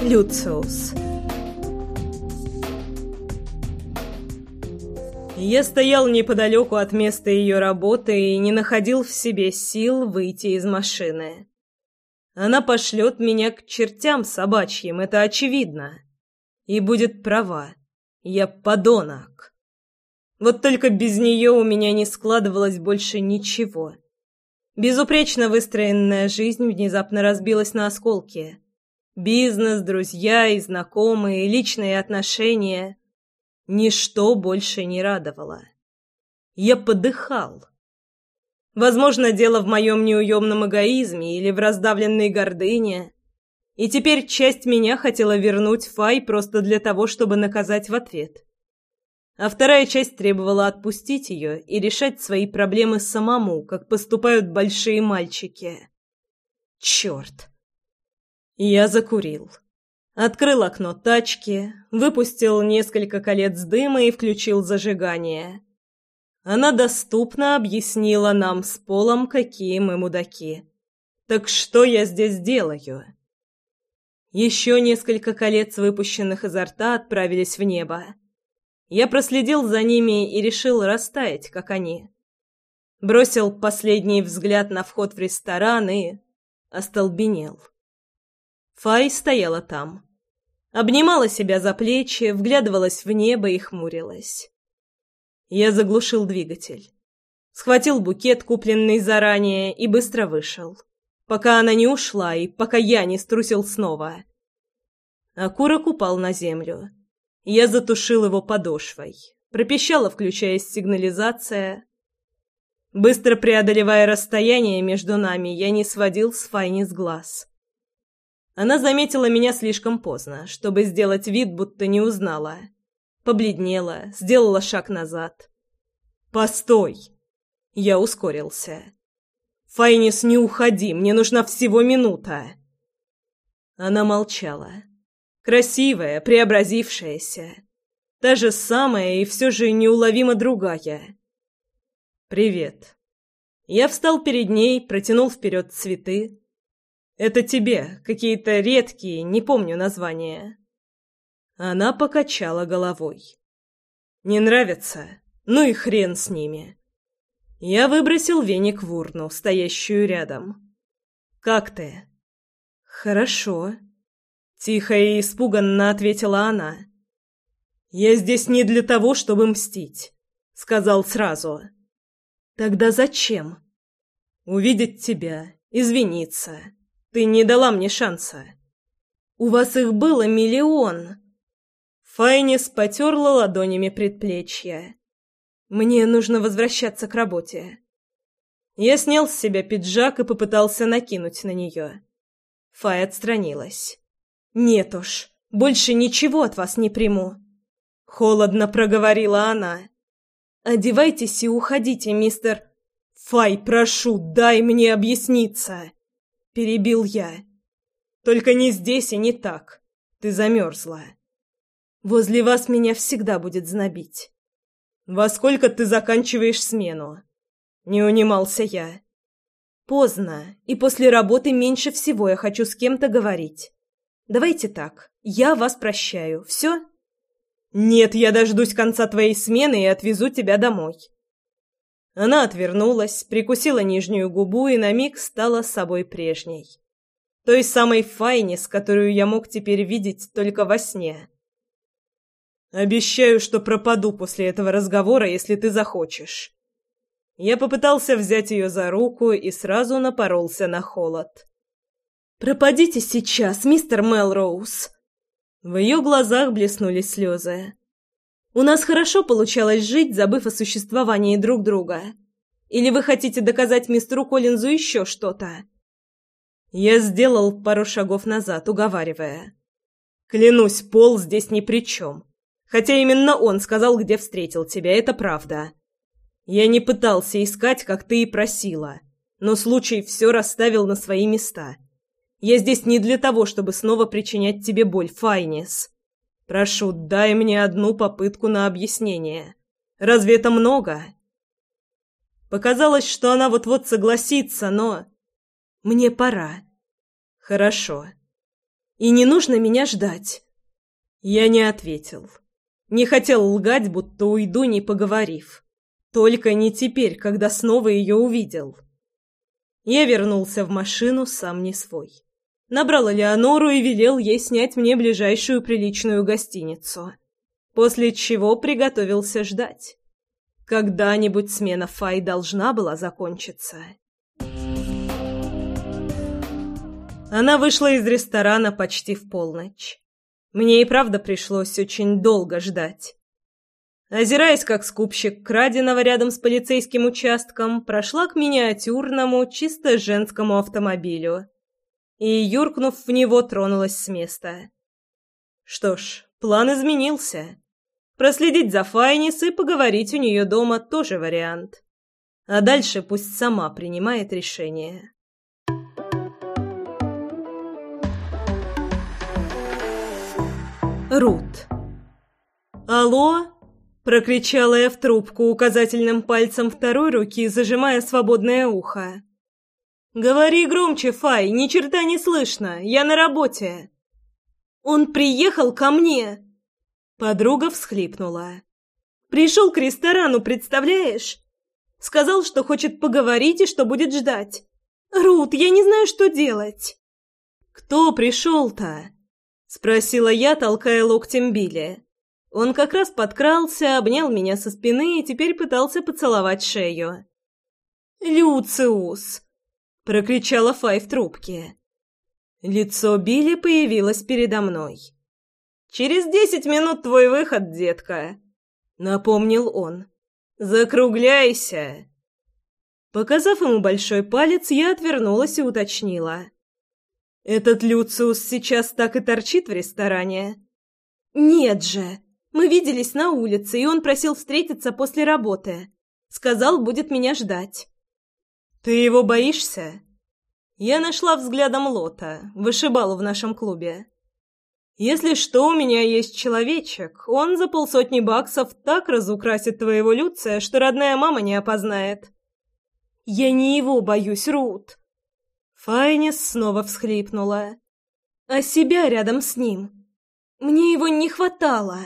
Люциус. Я стоял неподалеку от места ее работы и не находил в себе сил выйти из машины. Она пошлет меня к чертям собачьим, это очевидно. И будет права. Я подонок. Вот только без нее у меня не складывалось больше ничего. Безупречно выстроенная жизнь внезапно разбилась на осколки. Бизнес, друзья и знакомые, личные отношения. Ничто больше не радовало. Я подыхал. Возможно, дело в моем неуемном эгоизме или в раздавленной гордыне. И теперь часть меня хотела вернуть Фай просто для того, чтобы наказать в ответ. А вторая часть требовала отпустить ее и решать свои проблемы самому, как поступают большие мальчики. Черт! Я закурил. Открыл окно тачки, выпустил несколько колец дыма и включил зажигание. Она доступно объяснила нам с Полом, какие мы мудаки. Так что я здесь делаю? Еще несколько колец, выпущенных изо рта, отправились в небо. Я проследил за ними и решил растаять, как они. Бросил последний взгляд на вход в ресторан и... остолбенел. Фай стояла там. Обнимала себя за плечи, вглядывалась в небо и хмурилась. Я заглушил двигатель. Схватил букет, купленный заранее, и быстро вышел. Пока она не ушла и пока я не струсил снова. Окурок упал на землю. Я затушил его подошвой. Пропищала, включаясь сигнализация. Быстро преодолевая расстояние между нами, я не сводил с Файни с глаз. Она заметила меня слишком поздно, чтобы сделать вид, будто не узнала побледнела, сделала шаг назад. «Постой!» Я ускорился. «Файнис, не уходи, мне нужна всего минута!» Она молчала. Красивая, преобразившаяся. Та же самая и все же неуловимо другая. «Привет». Я встал перед ней, протянул вперед цветы. «Это тебе, какие-то редкие, не помню названия. Она покачала головой. «Не нравится? Ну и хрен с ними». Я выбросил веник в урну, стоящую рядом. «Как ты?» «Хорошо», — тихо и испуганно ответила она. «Я здесь не для того, чтобы мстить», — сказал сразу. «Тогда зачем?» «Увидеть тебя, извиниться. Ты не дала мне шанса». «У вас их было миллион», Файнис потерла ладонями предплечья. «Мне нужно возвращаться к работе». Я снял с себя пиджак и попытался накинуть на нее. Фай отстранилась. «Нет уж, больше ничего от вас не приму». Холодно проговорила она. «Одевайтесь и уходите, мистер...» «Фай, прошу, дай мне объясниться!» Перебил я. «Только не здесь и не так. Ты замерзла». Возле вас меня всегда будет знобить. Во сколько ты заканчиваешь смену? Не унимался я. Поздно, и после работы меньше всего я хочу с кем-то говорить. Давайте так, я вас прощаю. Все? Нет, я дождусь конца твоей смены и отвезу тебя домой. Она отвернулась, прикусила нижнюю губу и на миг стала собой прежней. Той самой Файнис, которую я мог теперь видеть только во сне. Обещаю, что пропаду после этого разговора, если ты захочешь. Я попытался взять ее за руку и сразу напоролся на холод. «Пропадите сейчас, мистер Мелроуз!» В ее глазах блеснули слезы. «У нас хорошо получалось жить, забыв о существовании друг друга. Или вы хотите доказать мистеру Коллинзу еще что-то?» Я сделал пару шагов назад, уговаривая. «Клянусь, Пол здесь ни при чем. Хотя именно он сказал, где встретил тебя, это правда. Я не пытался искать, как ты и просила, но случай все расставил на свои места. Я здесь не для того, чтобы снова причинять тебе боль, Файнис. Прошу, дай мне одну попытку на объяснение. Разве это много? Показалось, что она вот-вот согласится, но... Мне пора. Хорошо. И не нужно меня ждать. Я не ответил. Не хотел лгать, будто уйду, не поговорив. Только не теперь, когда снова ее увидел. Я вернулся в машину, сам не свой. Набрал Леонору и велел ей снять мне ближайшую приличную гостиницу. После чего приготовился ждать. Когда-нибудь смена Фай должна была закончиться. Она вышла из ресторана почти в полночь. Мне и правда пришлось очень долго ждать. Озираясь, как скупщик краденого рядом с полицейским участком, прошла к миниатюрному, чисто женскому автомобилю и, юркнув в него, тронулась с места. Что ж, план изменился. Проследить за Файнис и поговорить у нее дома тоже вариант. А дальше пусть сама принимает решение. Рут. «Алло?» Прокричала я в трубку указательным пальцем второй руки, зажимая свободное ухо. «Говори громче, Фай, ни черта не слышно, я на работе». «Он приехал ко мне!» Подруга всхлипнула. «Пришел к ресторану, представляешь? Сказал, что хочет поговорить и что будет ждать. Рут, я не знаю, что делать». «Кто пришел-то?» — спросила я, толкая локтем Билли. Он как раз подкрался, обнял меня со спины и теперь пытался поцеловать шею. «Люциус!» — прокричала Фай в трубке. Лицо Билли появилось передо мной. «Через десять минут твой выход, детка!» — напомнил он. «Закругляйся!» Показав ему большой палец, я отвернулась и уточнила. «Этот Люциус сейчас так и торчит в ресторане?» «Нет же!» Мы виделись на улице, и он просил встретиться после работы. Сказал, будет меня ждать. Ты его боишься? Я нашла взглядом Лота, вышибалу в нашем клубе. Если что, у меня есть человечек. Он за полсотни баксов так разукрасит твоего Люция, что родная мама не опознает. Я не его боюсь, Рут. Файнис снова всхлипнула. А себя рядом с ним. Мне его не хватало.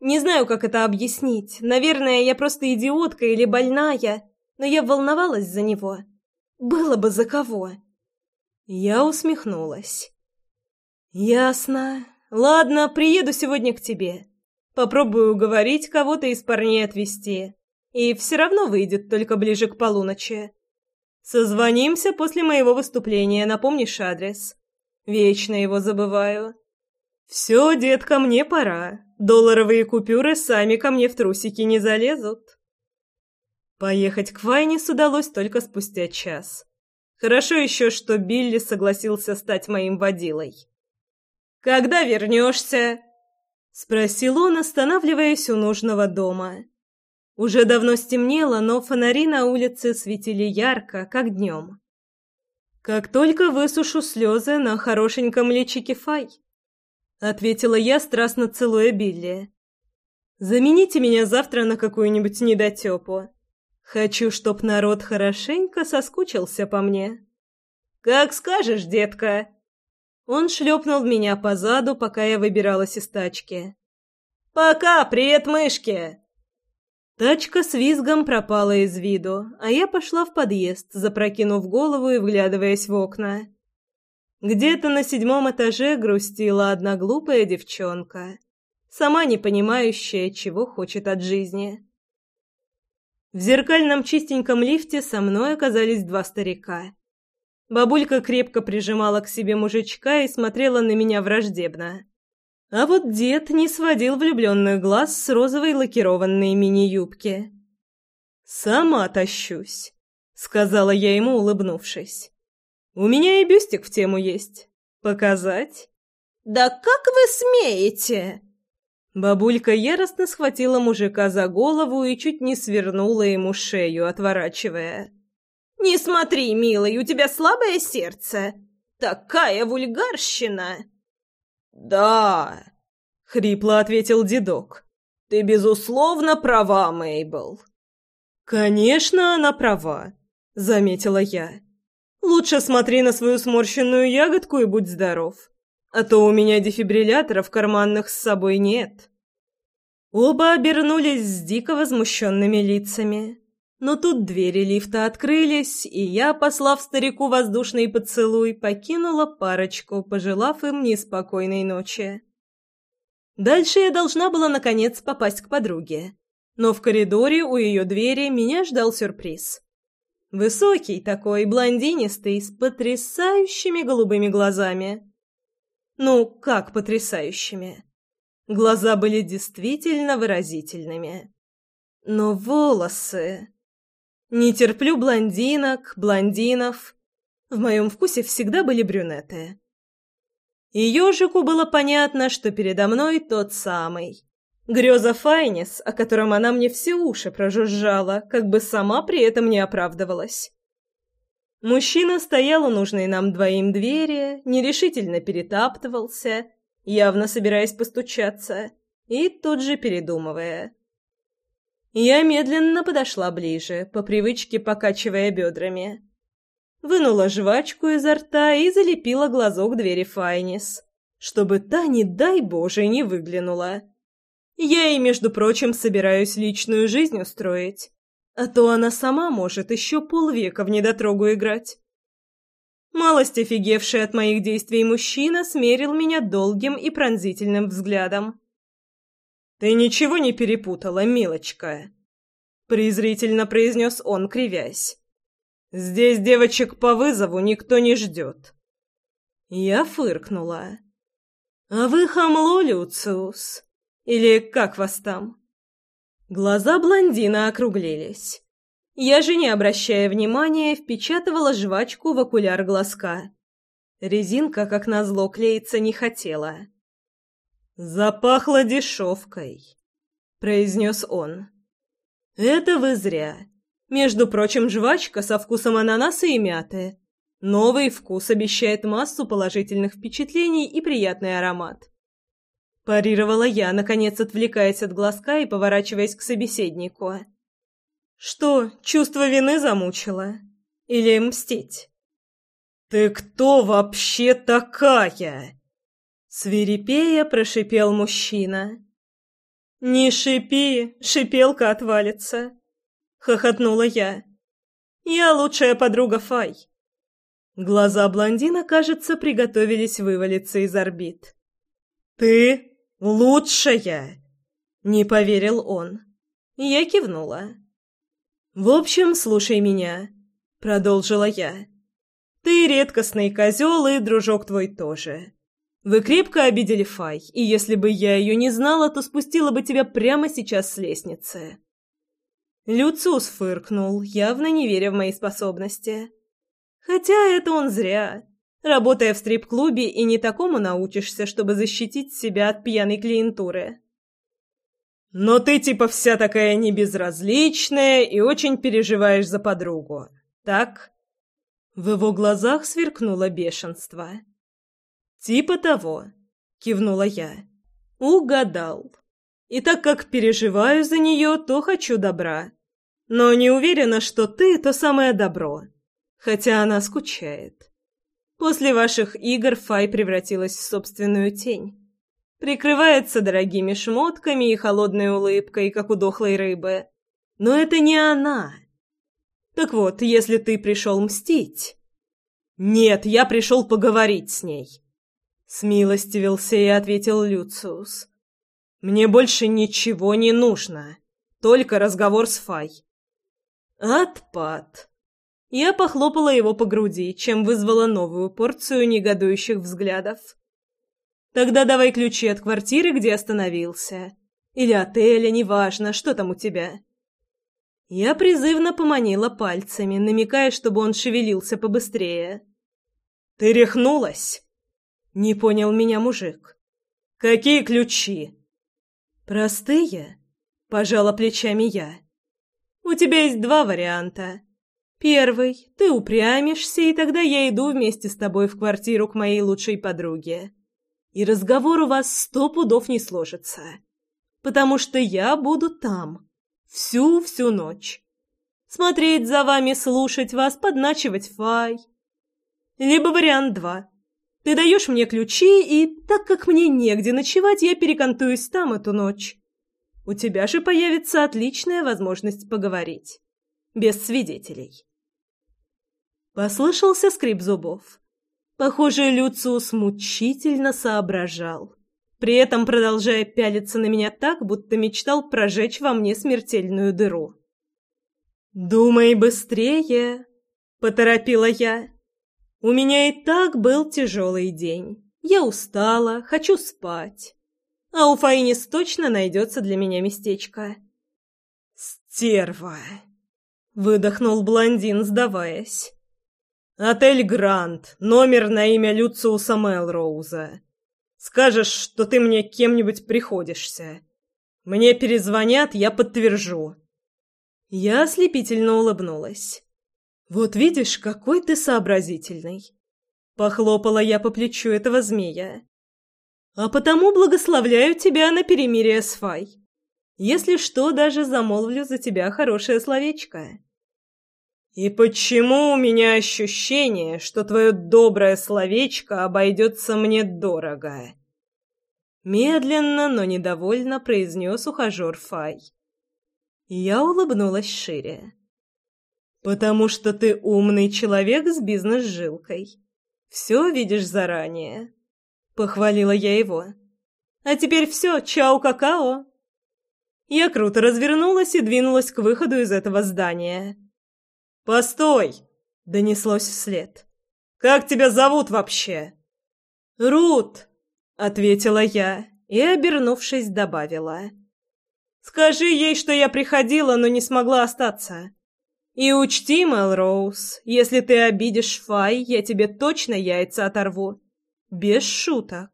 Не знаю, как это объяснить. Наверное, я просто идиотка или больная, но я волновалась за него. Было бы за кого. Я усмехнулась. Ясно. Ладно, приеду сегодня к тебе. Попробую уговорить кого-то из парней отвезти. И все равно выйдет только ближе к полуночи. Созвонимся после моего выступления, напомнишь адрес. Вечно его забываю. Все, детка, мне пора. Долларовые купюры сами ко мне в трусики не залезут. Поехать к Вайнис удалось только спустя час. Хорошо еще, что Билли согласился стать моим водилой. «Когда вернешься?» — спросил он, останавливаясь у нужного дома. Уже давно стемнело, но фонари на улице светили ярко, как днем. Как только высушу слезы на хорошеньком личике Фай ответила я, страстно целуя Билли. Замените меня завтра на какую-нибудь недотепу. Хочу, чтоб народ хорошенько соскучился по мне. Как скажешь, детка. Он шлепнул меня по заду, пока я выбиралась из тачки. Пока, привет, мышки. Тачка с визгом пропала из виду, а я пошла в подъезд, запрокинув голову и вглядываясь в окна. Где-то на седьмом этаже грустила одна глупая девчонка, сама не понимающая, чего хочет от жизни. В зеркальном чистеньком лифте со мной оказались два старика. Бабулька крепко прижимала к себе мужичка и смотрела на меня враждебно. А вот дед не сводил влюбленных глаз с розовой лакированной мини-юбки. «Сама тащусь», — сказала я ему, улыбнувшись. У меня и бюстик в тему есть. Показать? Да как вы смеете? Бабулька яростно схватила мужика за голову и чуть не свернула ему шею, отворачивая. «Не смотри, милый, у тебя слабое сердце. Такая вульгарщина!» «Да!» — хрипло ответил дедок. «Ты, безусловно, права, Мейбл». «Конечно, она права», — заметила я. Лучше смотри на свою сморщенную ягодку и будь здоров. А то у меня дефибрилляторов карманных с собой нет». Оба обернулись с дико возмущенными лицами. Но тут двери лифта открылись, и я, послав старику воздушный поцелуй, покинула парочку, пожелав им неспокойной ночи. Дальше я должна была, наконец, попасть к подруге. Но в коридоре у ее двери меня ждал сюрприз. Высокий такой, блондинистый, с потрясающими голубыми глазами. Ну, как потрясающими? Глаза были действительно выразительными. Но волосы... Не терплю блондинок, блондинов. В моем вкусе всегда были брюнеты. И ежику было понятно, что передо мной тот самый. Греза Файнис, о котором она мне все уши прожужжала, как бы сама при этом не оправдывалась. Мужчина стоял у нужной нам двоим двери, нерешительно перетаптывался, явно собираясь постучаться, и тут же передумывая. Я медленно подошла ближе, по привычке покачивая бедрами. Вынула жвачку изо рта и залепила глазок двери Файнис, чтобы та, не дай Боже, не выглянула. Я ей, между прочим, собираюсь личную жизнь устроить, а то она сама может еще полвека в недотрогу играть. Малость офигевший от моих действий мужчина смерил меня долгим и пронзительным взглядом. «Ты ничего не перепутала, милочка?» — презрительно произнес он, кривясь. «Здесь девочек по вызову никто не ждет». Я фыркнула. «А вы хамло, Люциус? Или как вас там?» Глаза блондина округлились. Я же, не обращая внимания, впечатывала жвачку в окуляр глазка. Резинка, как назло, клеиться не хотела. «Запахло дешевкой», — произнес он. «Это вы зря. Между прочим, жвачка со вкусом ананаса и мяты. Новый вкус обещает массу положительных впечатлений и приятный аромат». Парировала я, наконец отвлекаясь от глазка и поворачиваясь к собеседнику. «Что, чувство вины замучило? Или мстить?» «Ты кто вообще такая?» Свирепея прошипел мужчина. «Не шипи, шипелка отвалится!» — хохотнула я. «Я лучшая подруга Фай». Глаза блондина, кажется, приготовились вывалиться из орбит. «Ты лучшая!» — не поверил он. Я кивнула. «В общем, слушай меня», — продолжила я. «Ты редкостный козел, и дружок твой тоже. Вы крепко обидели Фай, и если бы я ее не знала, то спустила бы тебя прямо сейчас с лестницы». Люциус фыркнул, явно не веря в мои способности. Хотя это он зря. Работая в стрип-клубе, и не такому научишься, чтобы защитить себя от пьяной клиентуры. «Но ты типа вся такая небезразличная и очень переживаешь за подругу, так?» В его глазах сверкнуло бешенство. «Типа того», — кивнула я. «Угадал. И так как переживаю за нее, то хочу добра. Но не уверена, что ты — то самое добро. Хотя она скучает. После ваших игр Фай превратилась в собственную тень. Прикрывается дорогими шмотками и холодной улыбкой, как у дохлой рыбы. Но это не она. Так вот, если ты пришел мстить... Нет, я пришел поговорить с ней. Смилостивился и ответил Люциус. «Мне больше ничего не нужно. Только разговор с Фай». «Отпад». Я похлопала его по груди, чем вызвала новую порцию негодующих взглядов. «Тогда давай ключи от квартиры, где остановился. Или отеля, неважно, что там у тебя». Я призывно поманила пальцами, намекая, чтобы он шевелился побыстрее. «Ты рехнулась?» Не понял меня мужик. Какие ключи? Простые, пожала плечами я. У тебя есть два варианта. Первый ты упрямишься, и тогда я иду вместе с тобой в квартиру к моей лучшей подруге. И разговор у вас сто пудов не сложится. Потому что я буду там. Всю-всю ночь. Смотреть за вами, слушать вас, подначивать фай. Либо вариант два. Ты даешь мне ключи, и так как мне негде ночевать, я перекантуюсь там эту ночь. У тебя же появится отличная возможность поговорить. Без свидетелей. Послышался скрип зубов. Похоже, Люциус мучительно соображал, при этом продолжая пялиться на меня так, будто мечтал прожечь во мне смертельную дыру. «Думай быстрее!» — поторопила я. «У меня и так был тяжелый день. Я устала, хочу спать. А у Фаинис точно найдется для меня местечко». «Стерва!» — выдохнул блондин, сдаваясь. «Отель Гранд, номер на имя Люциуса Мелроуза. Скажешь, что ты мне кем-нибудь приходишься. Мне перезвонят, я подтвержу». Я ослепительно улыбнулась. «Вот видишь, какой ты сообразительный!» Похлопала я по плечу этого змея. «А потому благословляю тебя на перемирие с Фай. Если что, даже замолвлю за тебя хорошее словечко». «И почему у меня ощущение, что твое доброе словечко обойдется мне дорого?» Медленно, но недовольно произнес ухажер Фай. Я улыбнулась шире. «Потому что ты умный человек с бизнес-жилкой. Все видишь заранее», — похвалила я его. «А теперь все, чао-какао!» Я круто развернулась и двинулась к выходу из этого здания. «Постой!» — донеслось вслед. «Как тебя зовут вообще?» «Рут!» — ответила я и, обернувшись, добавила. Скажи ей, что я приходила, но не смогла остаться. И учти, Мелроуз, если ты обидишь Фай, я тебе точно яйца оторву. Без шуток.